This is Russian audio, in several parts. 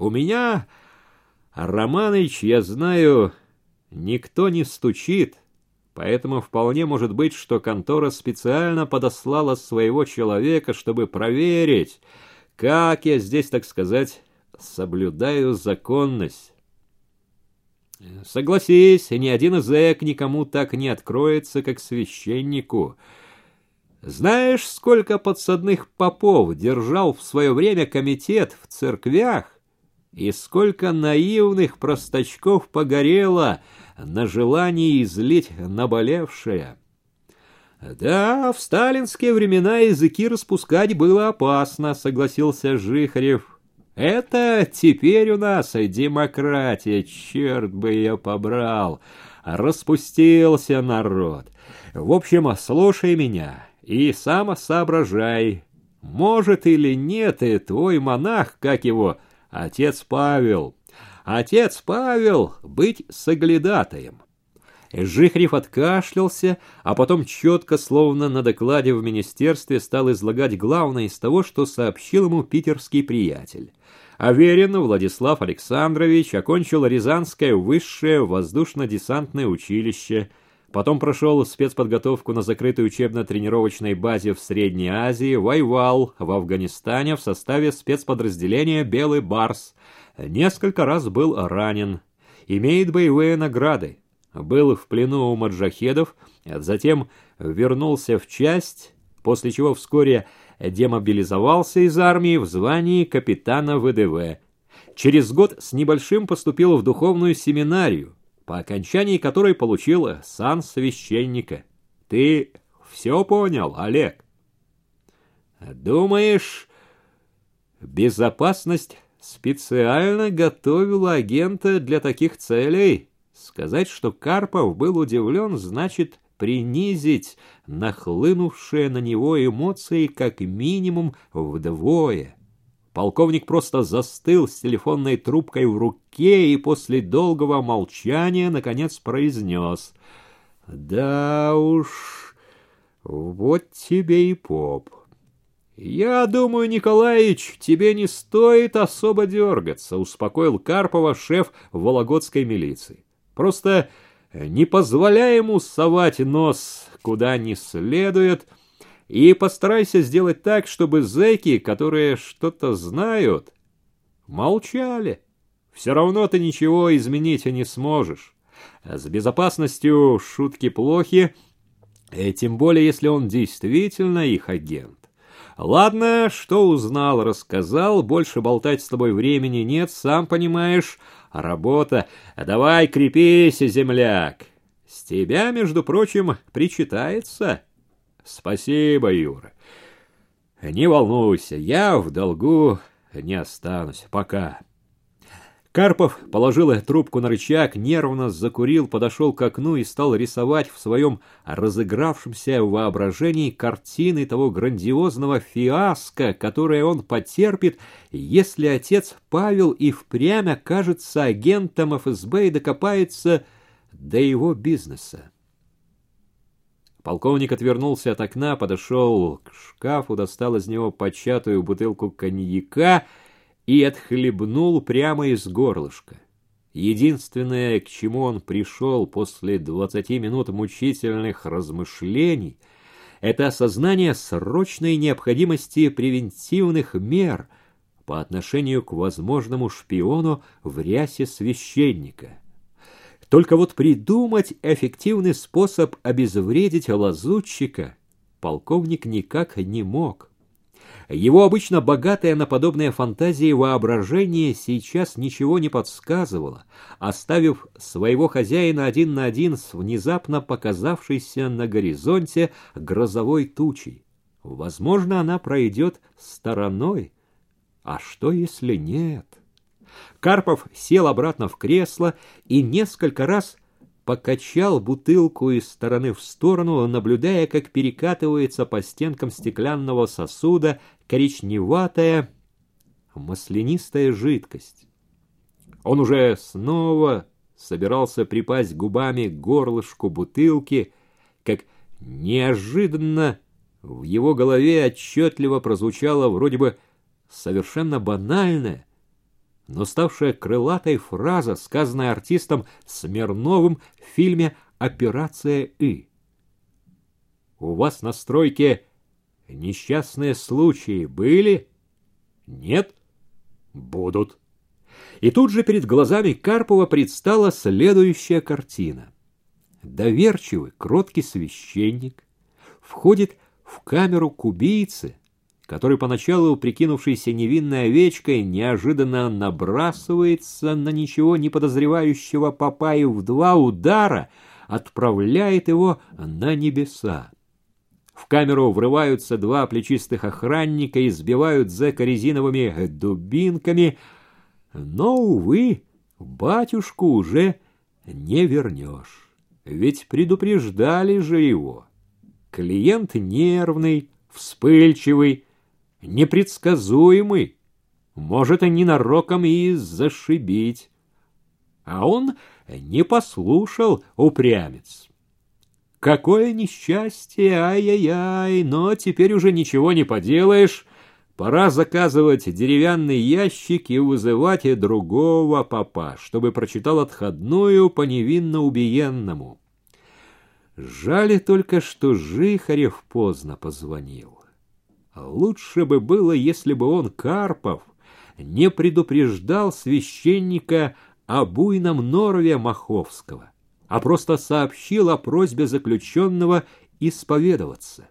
У меня, Романыч, я знаю, никто не стучит, поэтому вполне может быть, что контора специально подослала своего человека, чтобы проверить, как я здесь, так сказать, соблюдаю законность. Согласись, ни один зэк никому так не откроется, как священнику. Знаешь, сколько подсадных попов держал в свое время комитет в церквях, и сколько наивных простачков погорело на желании излить наболевшее? Да, в сталинские времена языки распускать было опасно, согласился Жихарев. Это теперь у нас демократия, черт бы ее побрал. Распустился народ. В общем, слушай меня и сам соображай. Может или нет и твой монах, как его, отец Павел. Отец Павел быть соглядатаем. Жихрев откашлялся, а потом четко, словно на докладе в министерстве, стал излагать главное из того, что сообщил ему питерский приятель. Аверин Владислав Александрович окончил Рязанское высшее воздушно-десантное училище, потом прошел спецподготовку на закрытой учебно-тренировочной базе в Средней Азии, воевал в Афганистане в составе спецподразделения «Белый Барс», несколько раз был ранен, имеет боевые награды, был в плену у маджахедов, затем вернулся в часть, после чего вскоре демобилизовался из армии в звании капитана ВДВ. Через год с небольшим поступил в духовную семинарию, по окончании которой получил сан священника. Ты все понял, Олег? Думаешь, безопасность специально готовила агента для таких целей? Сказать, что Карпов был удивлен, значит принизить нахлынувшие на него эмоции как минимум вдвое. Полковник просто застыл с телефонной трубкой в руке и после долгого молчания наконец произнес «Да уж, вот тебе и поп». «Я думаю, Николаевич, тебе не стоит особо дергаться», — успокоил Карпова шеф Вологодской милиции. Просто не позволяй ему совать нос куда не следует, и постарайся сделать так, чтобы зэки, которые что-то знают, молчали. Все равно ты ничего изменить не сможешь. С безопасностью шутки плохи, и тем более, если он действительно их агент. Ладно, что узнал, рассказал, больше болтать с тобой времени нет, сам понимаешь, работа. Давай крепись, земляк. С тебя, между прочим, причитается. Спасибо, Юра. Не волнуйся, я в долгу не останусь. Пока. Карпов положил трубку на рычаг, нервно закурил, подошел к окну и стал рисовать в своем разыгравшемся воображении картины того грандиозного фиаско, которое он потерпит, если отец Павел и впрямь окажется агентом ФСБ и докопается до его бизнеса. Полковник отвернулся от окна, подошел к шкафу, достал из него початую бутылку коньяка — и отхлебнул прямо из горлышка. Единственное, к чему он пришел после двадцати минут мучительных размышлений, это осознание срочной необходимости превентивных мер по отношению к возможному шпиону в рясе священника. Только вот придумать эффективный способ обезвредить лазутчика полковник никак не мог. Его обычно богатое на подобные фантазии воображение сейчас ничего не подсказывало, оставив своего хозяина один на один с внезапно показавшейся на горизонте грозовой тучей. Возможно, она пройдет стороной. А что, если нет? Карпов сел обратно в кресло и несколько раз покачал бутылку из стороны в сторону, наблюдая, как перекатывается по стенкам стеклянного сосуда коричневатая маслянистая жидкость. Он уже снова собирался припасть губами к горлышку бутылки, как неожиданно в его голове отчетливо прозвучало вроде бы совершенно банальное, но ставшая крылатой фраза, сказанная артистом Смирновым в фильме «Операция И». «У вас на стройке несчастные случаи были?» «Нет?» «Будут». И тут же перед глазами Карпова предстала следующая картина. Доверчивый, кроткий священник входит в камеру к убийце, который поначалу, прикинувшийся невинной овечкой, неожиданно набрасывается на ничего не подозревающего папа и в два удара отправляет его на небеса. В камеру врываются два плечистых охранника и сбивают зэка резиновыми дубинками, но, увы, батюшку уже не вернешь, ведь предупреждали же его. Клиент нервный, вспыльчивый, непредсказуемый, может и ненароком и зашибить. А он не послушал упрямец. Какое несчастье, ай-яй-яй, но теперь уже ничего не поделаешь. Пора заказывать деревянный ящик и вызывать и другого папа, чтобы прочитал отходную по невинно убиенному. Жаль только, что Жихарев поздно позвонил. Лучше бы было, если бы он, Карпов, не предупреждал священника о буйном норове Маховского, а просто сообщил о просьбе заключенного исповедоваться.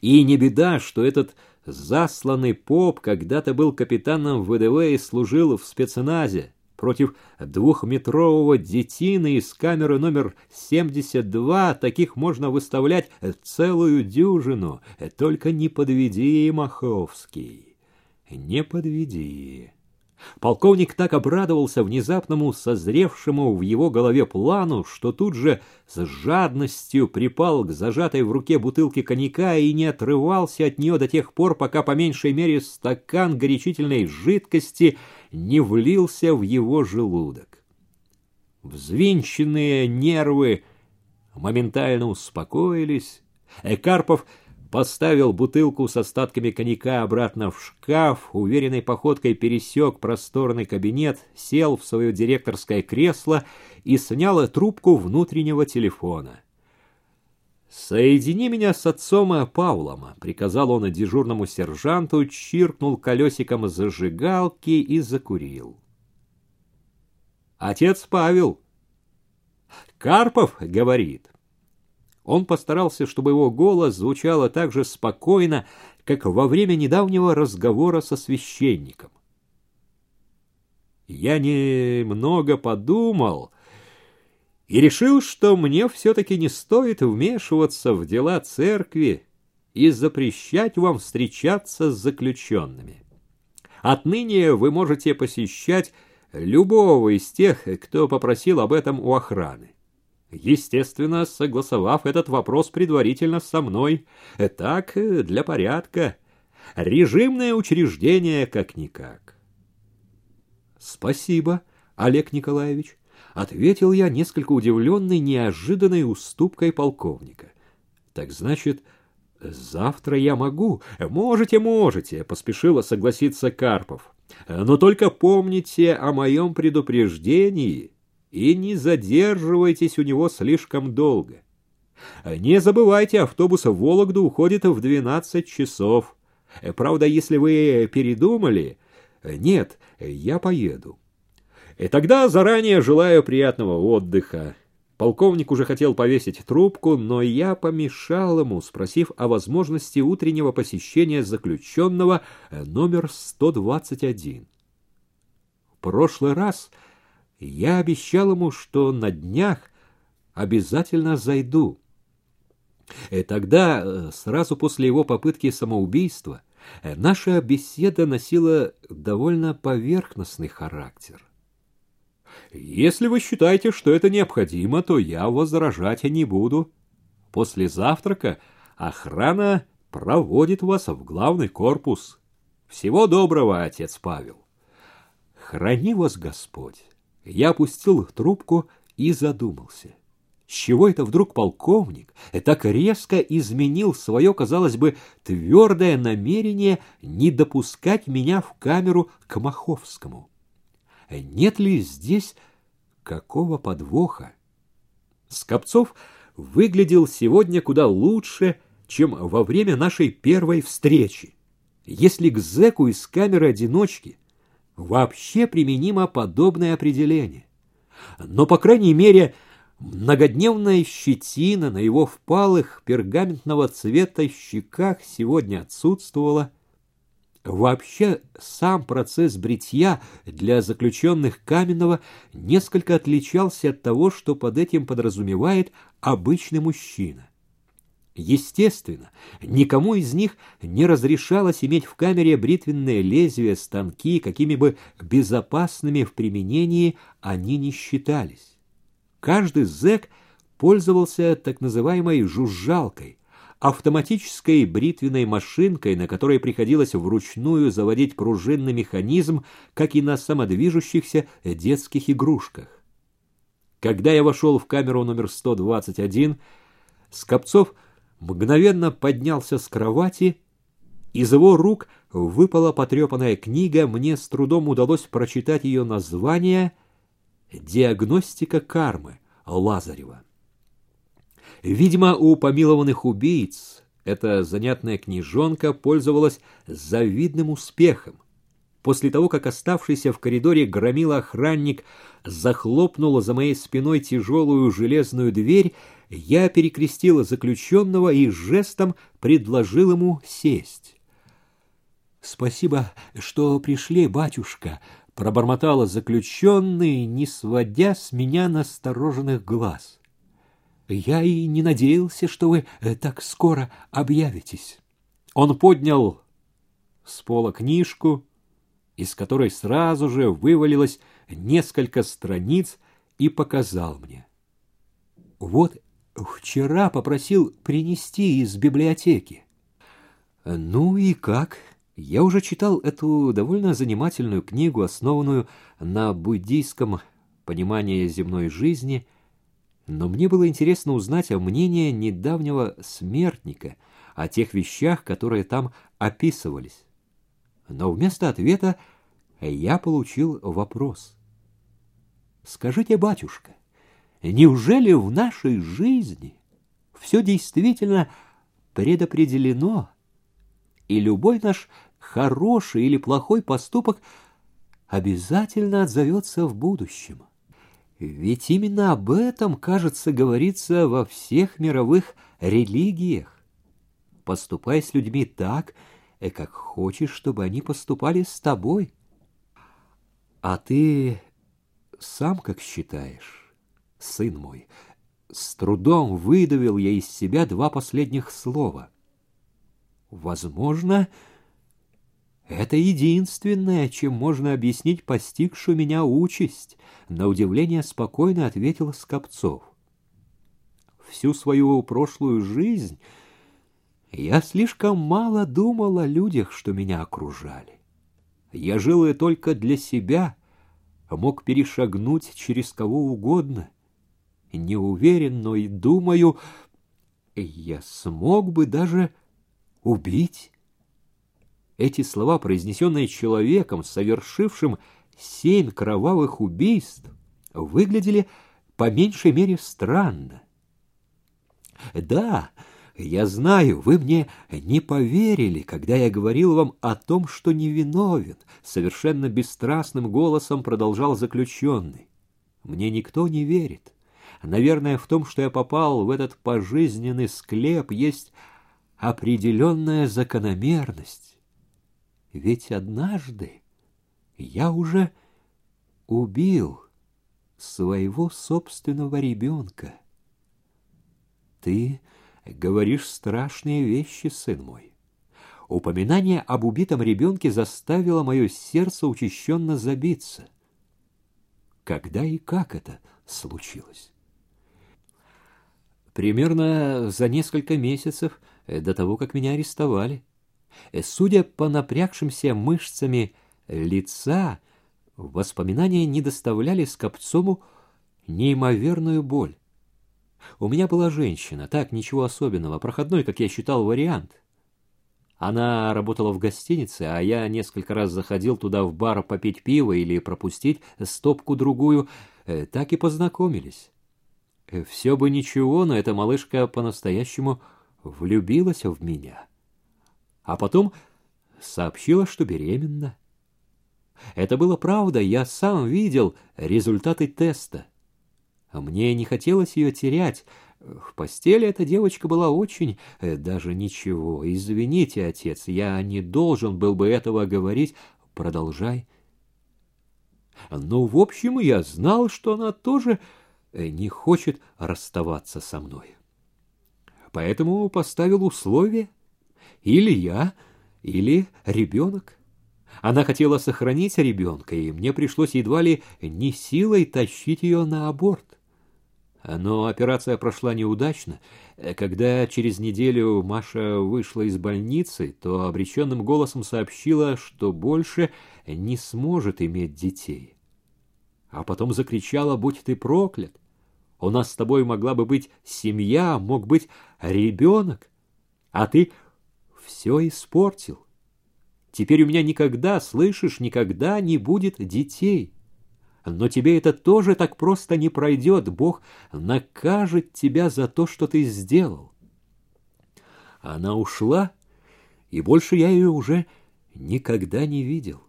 И не беда, что этот засланный поп когда-то был капитаном ВДВ и служил в спецназе против двухметрового детины из камеры номер 72 таких можно выставлять целую дюжину. Только не подведи, Маховский, не подведи. Полковник так обрадовался внезапному созревшему в его голове плану, что тут же с жадностью припал к зажатой в руке бутылке коньяка и не отрывался от нее до тех пор, пока по меньшей мере стакан горячительной жидкости не влился в его желудок. Взвинченные нервы моментально успокоились. Экарпов поставил бутылку с остатками коньяка обратно в шкаф, уверенной походкой пересек просторный кабинет, сел в свое директорское кресло и снял трубку внутреннего телефона. «Соедини меня с отцом Павлом», — приказал он дежурному сержанту, чиркнул колесиком зажигалки и закурил. «Отец Павел!» «Карпов говорит!» Он постарался, чтобы его голос звучало так же спокойно, как во время недавнего разговора со священником. Я немного подумал и решил, что мне все-таки не стоит вмешиваться в дела церкви и запрещать вам встречаться с заключенными. Отныне вы можете посещать любого из тех, кто попросил об этом у охраны естественно, согласовав этот вопрос предварительно со мной. Так, для порядка. Режимное учреждение как-никак. Спасибо, Олег Николаевич, ответил я, несколько удивленный неожиданной уступкой полковника. Так значит, завтра я могу? Можете, можете, поспешила согласиться Карпов. Но только помните о моем предупреждении и не задерживайтесь у него слишком долго. Не забывайте, автобус в Вологду уходит в двенадцать часов. Правда, если вы передумали... Нет, я поеду. И тогда заранее желаю приятного отдыха. Полковник уже хотел повесить трубку, но я помешал ему, спросив о возможности утреннего посещения заключенного номер 121. В прошлый раз я обещал ему, что на днях обязательно зайду. И тогда, э, сразу после его попытки самоубийства, э, наша беседа носила довольно поверхностный характер. Если вы считаете, что это необходимо, то я возражать не буду. После завтрака охрана проводит вас в главный корпус. Всего доброго, отец Павел. Храни вас Господь. Я опустил трубку и задумался. С чего это вдруг полковник так резко изменил свое, казалось бы, твердое намерение не допускать меня в камеру к Маховскому? Нет ли здесь какого подвоха? Скопцов выглядел сегодня куда лучше, чем во время нашей первой встречи. Если к зэку из камеры одиночки вообще применимо подобное определение. Но, по крайней мере, Многодневная щетина на его впалых пергаментного цвета щеках сегодня отсутствовала. Вообще, сам процесс бритья для заключенных Каменного несколько отличался от того, что под этим подразумевает обычный мужчина. Естественно, никому из них не разрешалось иметь в камере бритвенные лезвия, станки, какими бы безопасными в применении они не считались. Каждый зэк пользовался так называемой жужжалкой, автоматической бритвенной машинкой, на которой приходилось вручную заводить пружинный механизм, как и на самодвижущихся детских игрушках. Когда я вошел в камеру номер 121, Скопцов мгновенно поднялся с кровати, из его рук выпала потрепанная книга, мне с трудом удалось прочитать ее название — Диагностика кармы Лазарева. Видимо, у помилованных убийц эта занятная книжонка пользовалась завидным успехом. После того, как оставшийся в коридоре громила охранник захлопнул за моей спиной тяжелую железную дверь, я перекрестил заключенного и жестом предложил ему сесть. — Спасибо, что пришли, батюшка, пробормотала заключенный, не сводя с меня настороженных глаз. Я и не надеялся, что вы э, так скоро объявитесь. Он поднял с пола книжку, из которой сразу же вывалилось несколько страниц и показал мне. Вот вчера попросил принести из библиотеки. Ну и как? Я уже читал эту довольно занимательную книгу, основанную на буддийском понимании земной жизни, но мне было интересно узнать о мнении недавнего смертника, о тех вещах, которые там описывались. Но вместо ответа я получил вопрос. «Скажите, батюшка, неужели в нашей жизни все действительно предопределено, и любой наш хороший или плохой поступок обязательно отзовется в будущем. Ведь именно об этом, кажется, говорится во всех мировых религиях. Поступай с людьми так, э, как хочешь, чтобы они поступали с тобой. А ты сам как считаешь, сын мой? С трудом выдавил я из себя два последних слова. Возможно, это единственное, чем можно объяснить постигшую меня участь, на удивление спокойно ответил Скопцов. Всю свою прошлую жизнь я слишком мало думал о людях, что меня окружали. Я жил и только для себя, мог перешагнуть через кого угодно. Не уверен, но и думаю, я смог бы даже убить эти слова, произнесенные человеком, совершившим семь кровавых убийств, выглядели по меньшей мере странно. Да, я знаю, вы мне не поверили, когда я говорил вам о том, что невиновен, совершенно бесстрастным голосом продолжал заключенный. Мне никто не верит. Наверное, в том, что я попал в этот пожизненный склеп, есть определенная закономерность. Ведь однажды я уже убил своего собственного ребенка. Ты говоришь страшные вещи, сын мой. Упоминание об убитом ребенке заставило мое сердце учащенно забиться. Когда и как это случилось? Примерно за несколько месяцев до того, как меня арестовали. Э, судя по напрягшимся мышцами лица, воспоминания не доставляли Скопцову неимоверную боль. У меня была женщина, так, ничего особенного, проходной, как я считал, вариант. Она работала в гостинице, а я несколько раз заходил туда в бар попить пиво или пропустить стопку-другую. Э, так и познакомились. Э, Все бы ничего, но эта малышка по-настоящему влюбилась в меня. А потом сообщила, что беременна. Это было правда, я сам видел результаты теста. Мне не хотелось ее терять, в постели эта девочка была очень... Э, даже ничего. Извините, отец, я не должен был бы этого говорить. Продолжай. Ну, в общем, я знал, что она тоже э, не хочет расставаться со мной. Поэтому поставил условие. Или я, или ребенок. Она хотела сохранить ребенка, и мне пришлось едва ли не силой тащить ее на аборт. Но операция прошла неудачно. Когда через неделю Маша вышла из больницы, то обреченным голосом сообщила, что больше не сможет иметь детей. А потом закричала, будь ты проклят. У нас с тобой могла бы быть семья, мог быть ребенок, а ты все испортил. Теперь у меня никогда, слышишь, никогда не будет детей. Но тебе это тоже так просто не пройдет. Бог накажет тебя за то, что ты сделал. Она ушла, и больше я ее уже никогда не видел.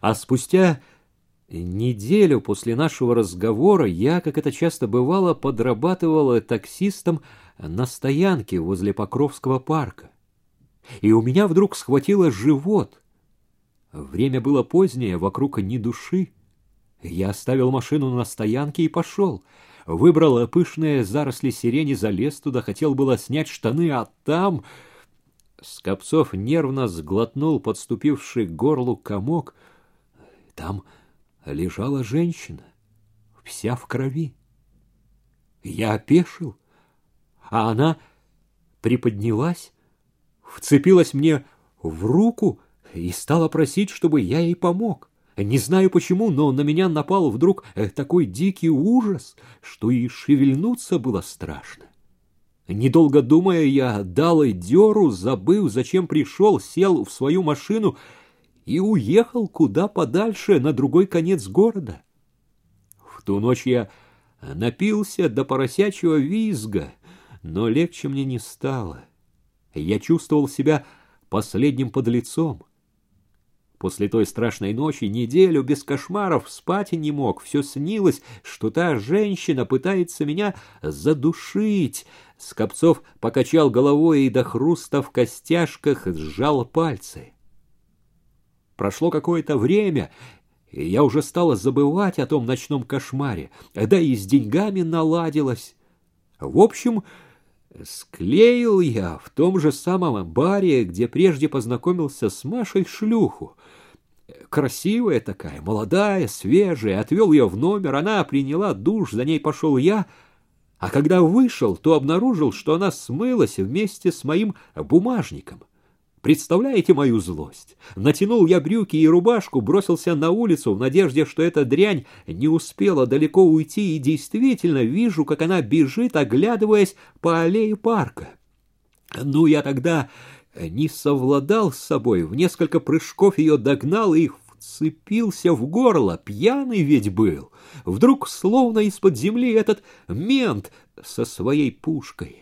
А спустя неделю после нашего разговора я, как это часто бывало, подрабатывала таксистом на стоянке возле Покровского парка. И у меня вдруг схватило живот. Время было позднее, вокруг ни души. Я оставил машину на стоянке и пошел. Выбрал пышные заросли сирени, залез туда, хотел было снять штаны, а там... Скопцов нервно сглотнул подступивший к горлу комок. Там лежала женщина, вся в крови. Я опешил, а она приподнялась, вцепилась мне в руку и стала просить, чтобы я ей помог. Не знаю почему, но на меня напал вдруг э, такой дикий ужас, что и шевельнуться было страшно. Недолго думая, я дал дёру, забыл, зачем пришел, сел в свою машину и уехал куда подальше, на другой конец города. В ту ночь я напился до поросячьего визга, но легче мне не стало. Я чувствовал себя последним подлецом. После той страшной ночи неделю без кошмаров спать не мог. Все снилось, что та женщина пытается меня задушить. Скопцов покачал головой и до хруста в костяшках сжал пальцы. Прошло какое-то время, и я уже стала забывать о том ночном кошмаре, да и с деньгами наладилось. В общем, склеил я в том же самом баре, где прежде познакомился с Машей шлюху. Красивая такая, молодая, свежая, отвел ее в номер, она приняла душ, за ней пошел я, а когда вышел, то обнаружил, что она смылась вместе с моим бумажником. Представляете мою злость? Натянул я брюки и рубашку, бросился на улицу в надежде, что эта дрянь не успела далеко уйти, и действительно вижу, как она бежит, оглядываясь по аллее парка. Ну, я тогда не совладал с собой, в несколько прыжков ее догнал и вцепился в горло, пьяный ведь был. Вдруг, словно из-под земли, этот мент со своей пушкой.